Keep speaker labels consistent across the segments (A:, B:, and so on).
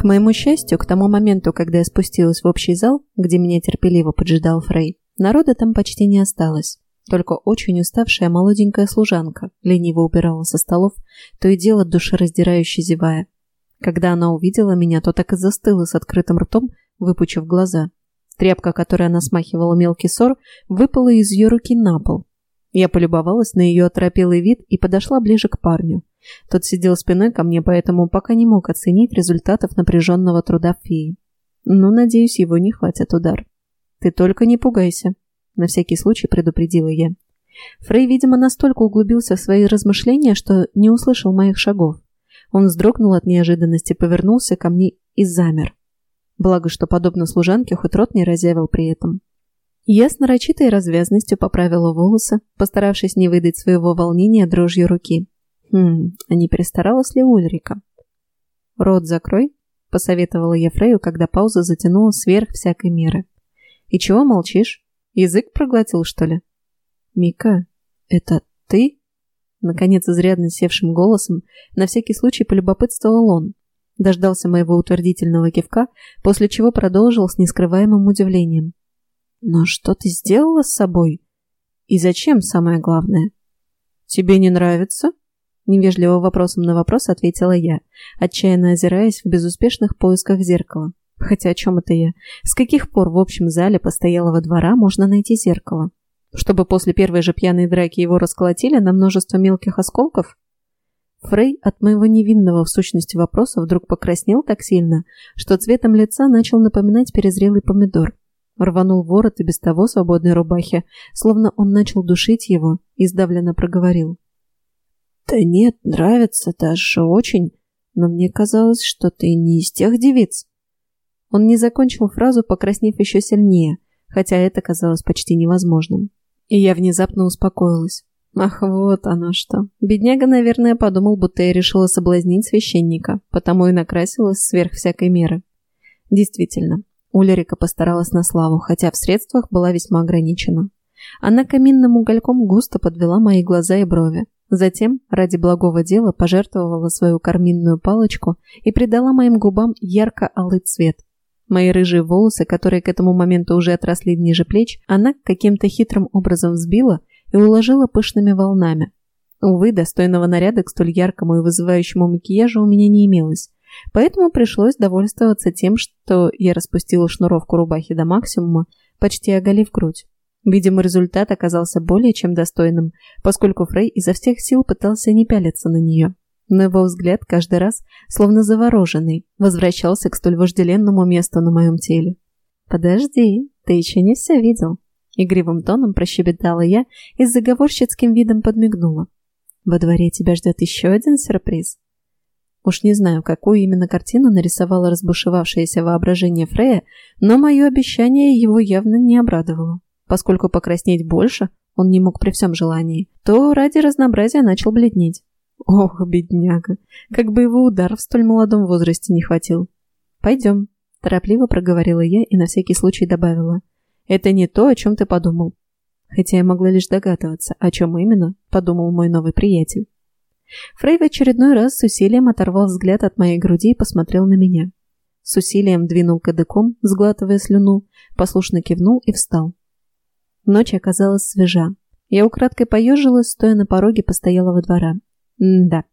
A: К моему счастью, к тому моменту, когда я спустилась в общий зал, где меня терпеливо поджидал Фрей, народа там почти не осталось. Только очень уставшая молоденькая служанка лениво убирала со столов, то и дело душераздирающе зевая. Когда она увидела меня, то так и застыла с открытым ртом, выпучив глаза. Тряпка, которой она смахивала мелкий ссор, выпала из ее руки на пол. Я полюбовалась на ее оторопелый вид и подошла ближе к парню. Тот сидел спиной ко мне, поэтому пока не мог оценить результатов напряженного труда феи. Но, надеюсь, его не хватит удар. «Ты только не пугайся», — на всякий случай предупредила я. Фрей, видимо, настолько углубился в свои размышления, что не услышал моих шагов. Он вздрогнул от неожиданности, повернулся ко мне и замер. Благо, что, подобно служанке, хоть рот не разъявил при этом. Я с нарочитой развязностью поправила волосы, постаравшись не выдать своего волнения дрожью руки. Хм, а не перестаралась ли Ульрика? «Рот закрой», — посоветовала я Фрею, когда пауза затянулась сверх всякой меры. «И чего молчишь? Язык проглотил, что ли?» «Мика, это ты?» Наконец, изрядно севшим голосом, на всякий случай полюбопытствовал он, дождался моего утвердительного кивка, после чего продолжил с нескрываемым удивлением. «Но что ты сделала с собой? И зачем, самое главное?» «Тебе не нравится?» Невежливо вопросом на вопрос ответила я, отчаянно озираясь в безуспешных поисках зеркала. Хотя о чем это я? С каких пор в общем зале постоялого двора можно найти зеркало? Чтобы после первой же пьяной драки его расколотили на множество мелких осколков? Фрей от моего невинного в сущности вопроса вдруг покраснел так сильно, что цветом лица начал напоминать перезрелый помидор. Рванул ворот и без того свободной рубахи, словно он начал душить его, и сдавленно проговорил. «Да нет, нравится даже очень, но мне казалось, что ты не из тех девиц». Он не закончил фразу, покраснев еще сильнее, хотя это казалось почти невозможным. И я внезапно успокоилась. Ах, вот оно что. Бедняга, наверное, подумал, будто я решила соблазнить священника, потому и накрасилась сверх всякой меры. Действительно, Улерика постаралась на славу, хотя в средствах была весьма ограничена. Она каминным угольком густо подвела мои глаза и брови. Затем, ради благого дела, пожертвовала свою карминную палочку и придала моим губам ярко-алый цвет. Мои рыжие волосы, которые к этому моменту уже отросли ниже плеч, она каким-то хитрым образом взбила и уложила пышными волнами. Увы, достойного наряда к столь яркому и вызывающему макияжу у меня не имелось, поэтому пришлось довольствоваться тем, что я распустила шнуровку рубахи до максимума, почти оголив грудь. Видимо, результат оказался более чем достойным, поскольку Фрей изо всех сил пытался не пялиться на нее. Но его взгляд каждый раз, словно завороженный, возвращался к столь вожделенному месту на моем теле. «Подожди, ты еще не все видел», Игривым тоном прощебетала я и с заговорщицким видом подмигнула. «Во дворе тебя ждет еще один сюрприз». Уж не знаю, какую именно картину нарисовало разбушевавшееся воображение Фрея, но мое обещание его явно не обрадовало. Поскольку покраснеть больше он не мог при всем желании, то ради разнообразия начал бледнеть. Ох, бедняга, как бы его удар в столь молодом возрасте не хватил. «Пойдем», – торопливо проговорила я и на всякий случай добавила. Это не то, о чем ты подумал. Хотя я могла лишь догадываться, о чем именно подумал мой новый приятель. Фрей в очередной раз с усилием оторвал взгляд от моей груди и посмотрел на меня. С усилием двинул кадыком, сглатывая слюну, послушно кивнул и встал. Ночь оказалась свежа. Я украдкой поежилась, стоя на пороге постоялого двора. М-да,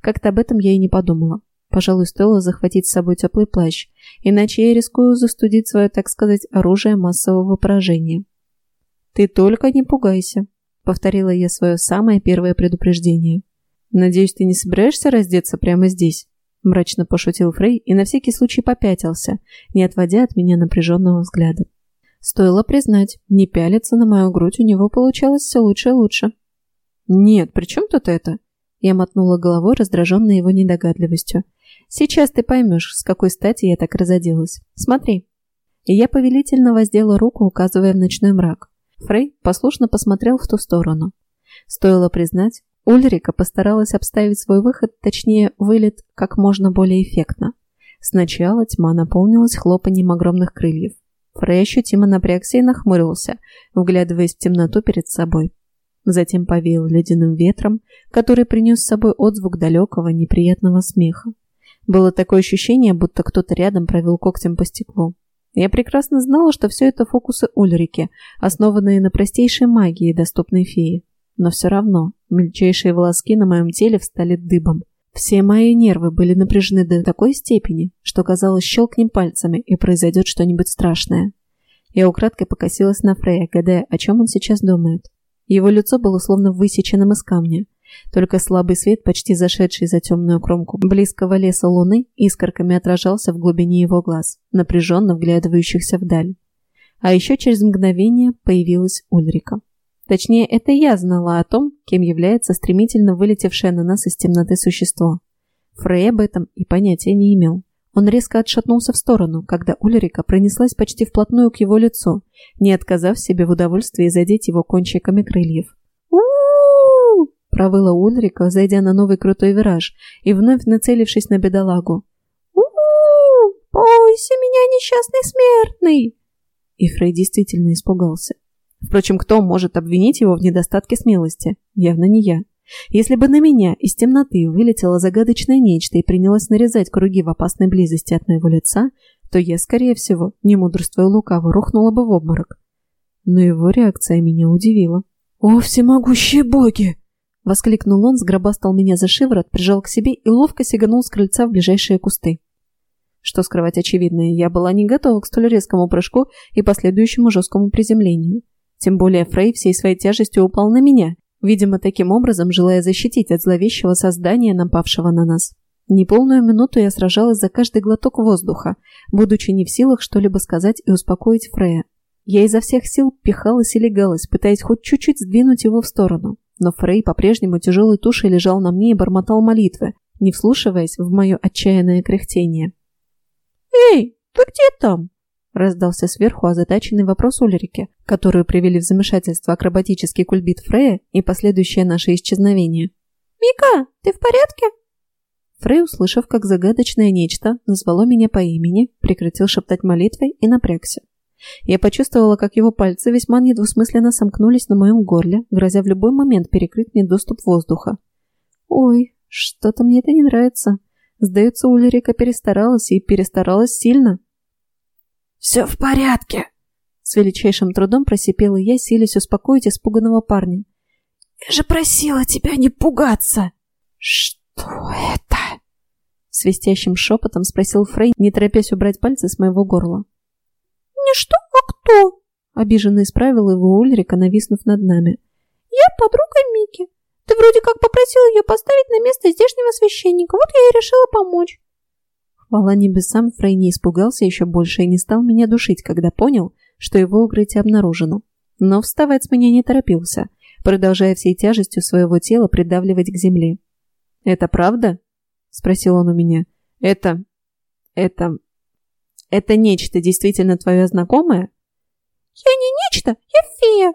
A: как-то об этом я и не подумала. Пожалуй, стоило захватить с собой теплый плащ, иначе я рискую застудить свое, так сказать, оружие массового поражения. «Ты только не пугайся», — повторила я свое самое первое предупреждение. «Надеюсь, ты не собираешься раздеться прямо здесь?» — мрачно пошутил Фрей и на всякий случай попятился, не отводя от меня напряженного взгляда. Стоило признать, не пялиться на мою грудь у него получалось все лучше и лучше. «Нет, при чем тут это?» Я мотнула головой, раздраженной его недогадливостью. Сейчас ты поймешь, с какой стати я так разоделась. Смотри». И я повелительно воздела руку, указывая в ночной мрак. Фрей послушно посмотрел в ту сторону. Стоило признать, Ульрика постаралась обставить свой выход, точнее, вылет, как можно более эффектно. Сначала тьма наполнилась хлопанием огромных крыльев. Фрей ощутимо напрягся и нахмурился, вглядываясь в темноту перед собой. Затем повеял ледяным ветром, который принес с собой отзвук далекого неприятного смеха. Было такое ощущение, будто кто-то рядом провел когтем по стеклу. Я прекрасно знала, что все это фокусы Ульрики, основанные на простейшей магии, доступной фее. Но все равно мельчайшие волоски на моем теле встали дыбом. Все мои нервы были напряжены до такой степени, что казалось, щелкнем пальцами, и произойдет что-нибудь страшное. Я украдкой покосилась на Фрея, гадая, о чем он сейчас думает. Его лицо было словно высеченным из камня. Только слабый свет, почти зашедший за темную кромку близкого леса луны, искорками отражался в глубине его глаз, напряженно вглядывающихся вдаль. А еще через мгновение появилась Ульрика. Точнее, это я знала о том, кем является стремительно вылетевшее на нас из темноты существо. Фрей об этом и понятия не имел. Он резко отшатнулся в сторону, когда Ульрика пронеслась почти вплотную к его лицу, не отказав себе в удовольствии задеть его кончиками крыльев. у у провыла Ульрика, зайдя на новый крутой вираж и вновь нацелившись на бедолагу. «У-у-у! Бойся меня, несчастный смертный!» И Фрей действительно испугался. Впрочем, кто может обвинить его в недостатке смелости? Явно не я. Если бы на меня из темноты вылетело загадочное нечто и принялось нарезать круги в опасной близости от моего лица, то я, скорее всего, не мудрствуя лукаво, рухнула бы в обморок. Но его реакция меня удивила. «О, всемогущие боги!» Воскликнул он, сгробастал меня за шиворот, прижал к себе и ловко сиганул с крыльца в ближайшие кусты. Что скрывать очевидное, я была не готова к столь резкому прыжку и последующему жесткому приземлению. Тем более Фрей всей своей тяжестью упал на меня, видимо, таким образом желая защитить от зловещего создания, напавшего на нас. Неполную минуту я сражалась за каждый глоток воздуха, будучи не в силах что-либо сказать и успокоить Фрея. Я изо всех сил пихалась и легалась, пытаясь хоть чуть-чуть сдвинуть его в сторону. Но Фрей по-прежнему тяжелой тушей лежал на мне и бормотал молитвы, не вслушиваясь в мое отчаянное кряхтение. «Эй, ты где там?» Раздался сверху озадаченный вопрос Ульрике, которую привели в замешательство акробатический кульбит Фрея и последующее наше исчезновение. «Мика, ты в порядке?» Фрей, услышав, как загадочное нечто назвало меня по имени, прекратил шептать молитвой и напрягся. Я почувствовала, как его пальцы весьма недвусмысленно сомкнулись на моем горле, грозя в любой момент перекрыть мне доступ воздуха. «Ой, что-то мне это не нравится. Сдается, Ульрика перестаралась и перестаралась сильно».
B: «Все в порядке!»
A: С величайшим трудом просипела я, силясь успокоить испуганного парня.
B: «Я же просила тебя не пугаться!»
A: «Что это?» Свистящим шепотом спросил Фрей, не торопясь убрать пальцы с моего горла.
C: «Не что, а кто?»
A: Обиженно исправила его Ульрика, нависнув над нами.
C: «Я подруга Мики. Ты вроде как попросил ее поставить на место здешнего священника, вот я и решила помочь».
A: Хвала небесам, Фрей не испугался еще больше и не стал меня душить, когда понял, что его укрытие обнаружено. Но вставать с меня не торопился, продолжая всей тяжестью своего тела придавливать к земле. «Это правда?» — спросил он у меня. «Это... это... это нечто действительно твое знакомое?»
C: «Я не нечто, я фея!»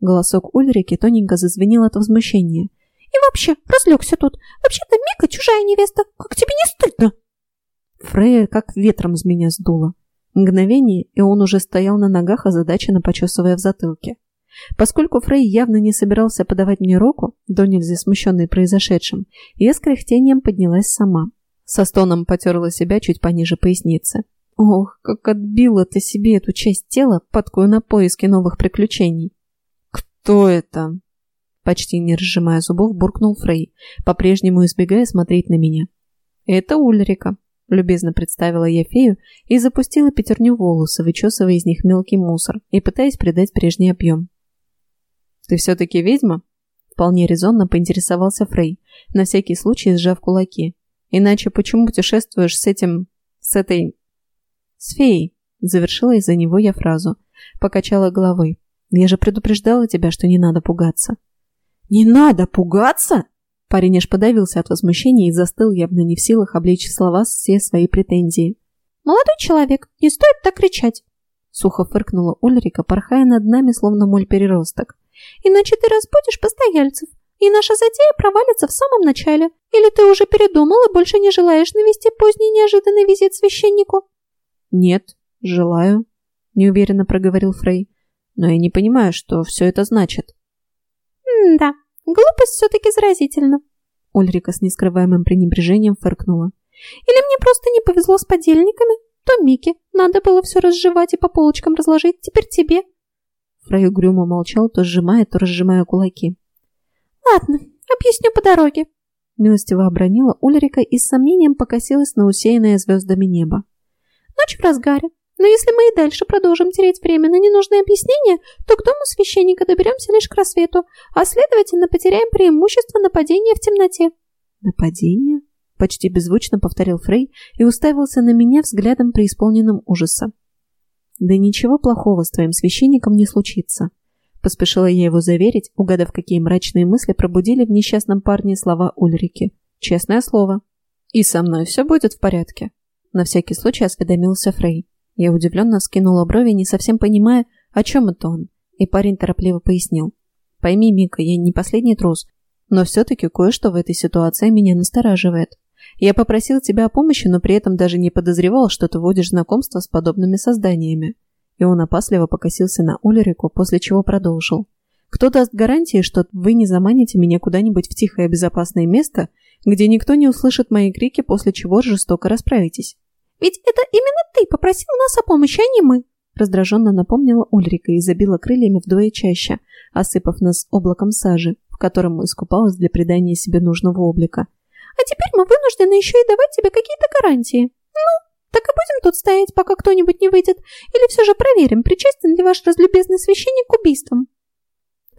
A: Голосок Ульрики тоненько зазвенел от возмущения.
C: «И вообще, разлегся тут. Вообще-то Мика чужая невеста. Как тебе не стыдно?»
A: Фрея как ветром с меня сдуло. Мгновение, и он уже стоял на ногах, озадаченно почесывая в затылке. Поскольку Фрей явно не собирался подавать мне руку, до нельзя смущенный произошедшим, я с кряхтением поднялась сама. Со стоном потерла себя чуть пониже поясницы. Ох, как отбила ты себе эту часть тела, подкую на поиски новых приключений. «Кто это?» Почти не разжимая зубов, буркнул Фрей, по-прежнему избегая смотреть на меня. «Это Ульрика», Любезно представила я фею и запустила пятерню волосы, вычесывая из них мелкий мусор и пытаясь придать прежний объем. «Ты все-таки ведьма?» Вполне резонно поинтересовался Фрей, на всякий случай сжав кулаки. «Иначе почему путешествуешь с этим... с этой... с феей?» Завершила из-за него я фразу. Покачала головой. «Я же предупреждала тебя, что не надо пугаться».
B: «Не надо пугаться?»
A: Парень аж подавился от возмущения и застыл, явно не в силах облечь слова все свои претензии.
C: «Молодой человек, не стоит так кричать!»
A: Сухо фыркнула Ульрика, порхая над нами, словно моль-переросток.
C: «Иначе ты разбудишь постояльцев, и наша затея провалится в самом начале. Или ты уже передумал и больше не желаешь навести поздний неожиданный визит священнику?»
A: «Нет, желаю», — неуверенно проговорил Фрей. «Но я не понимаю, что все это значит».
C: «М-да, Глупость все-таки заразительна.
A: Ульрика с нескрываемым пренебрежением фыркнула.
C: Или мне просто не повезло с подельниками? То Микки. Надо было все разжевать и по полочкам разложить. Теперь тебе.
A: Фрей угрюмо молчал, то сжимая, то разжимая кулаки.
C: Ладно, объясню по дороге.
A: Милостиво обронила Ульрика и с сомнением покосилась на усеянное звездами небо.
C: Ночь в разгаре. Но если мы и дальше продолжим терять время на ненужные объяснения, то к дому священника доберемся лишь к рассвету, а следовательно потеряем преимущество нападения в темноте.
A: Нападение? Почти беззвучно повторил Фрей и уставился на меня взглядом преисполненным ужаса. Да ничего плохого с твоим священником не случится. Поспешила я его заверить, угадав, какие мрачные мысли пробудили в несчастном парне слова Ульрики. Честное слово. И со мной все будет в порядке. На всякий случай осведомился Фрей. Я удивленно скинула брови, не совсем понимая, о чем это он. И парень торопливо пояснил. Пойми, Мика, я не последний трус, но все-таки кое-что в этой ситуации меня настораживает. Я попросил тебя о помощи, но при этом даже не подозревал, что ты водишь знакомство с подобными созданиями. И он опасливо покосился на Ульрику, после чего продолжил. Кто даст гарантии, что вы не заманите меня куда-нибудь в тихое безопасное место, где никто не услышит мои крики, после чего жестоко расправитесь?
C: Ведь это именно ты попросил нас о помощи, а не мы!»
A: Раздраженно напомнила Ульрика и забила крыльями вдвое чаще, осыпав нас облаком сажи, в котором искупалась для придания себе нужного облика.
C: «А теперь мы вынуждены еще и давать тебе какие-то гарантии. Ну, так и будем тут стоять, пока кто-нибудь не выйдет, или все же проверим, причастен ли ваш разлюбезный священник к убийствам?»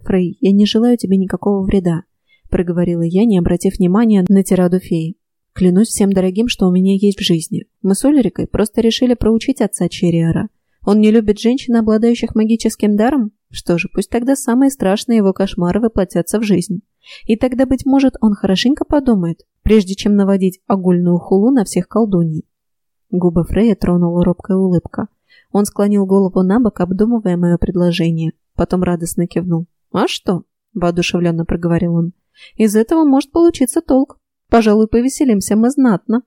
A: «Фрей, я не желаю тебе никакого вреда», — проговорила я, не обратив внимания на тираду феи. Клянусь всем дорогим, что у меня есть в жизни. Мы с Ульрикой просто решили проучить отца Черриара. Он не любит женщин, обладающих магическим даром? Что же, пусть тогда самые страшные его кошмары воплотятся в жизнь. И тогда, быть может, он хорошенько подумает, прежде чем наводить огульную хулу на всех колдуней. Губы Фрея тронула робкая улыбка. Он склонил голову на бок, обдумывая мое предложение. Потом радостно кивнул. «А что?» – воодушевленно проговорил он. «Из этого может получиться толк. Пожалуй, повеселимся мы знатно.